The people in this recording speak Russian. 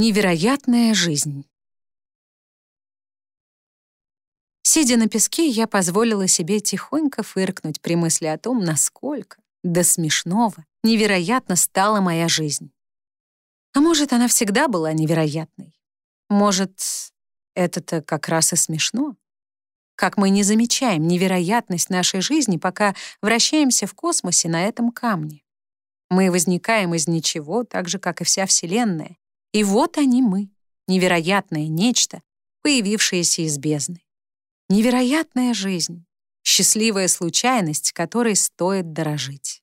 Невероятная жизнь. Сидя на песке, я позволила себе тихонько фыркнуть при мысли о том, насколько, до смешного, невероятно стала моя жизнь. А может, она всегда была невероятной? Может, это-то как раз и смешно? Как мы не замечаем невероятность нашей жизни, пока вращаемся в космосе на этом камне. Мы возникаем из ничего, так же, как и вся Вселенная, и вот они мы, невероятное нечто, появившееся из бездны. Невероятная жизнь, счастливая случайность, которой стоит дорожить.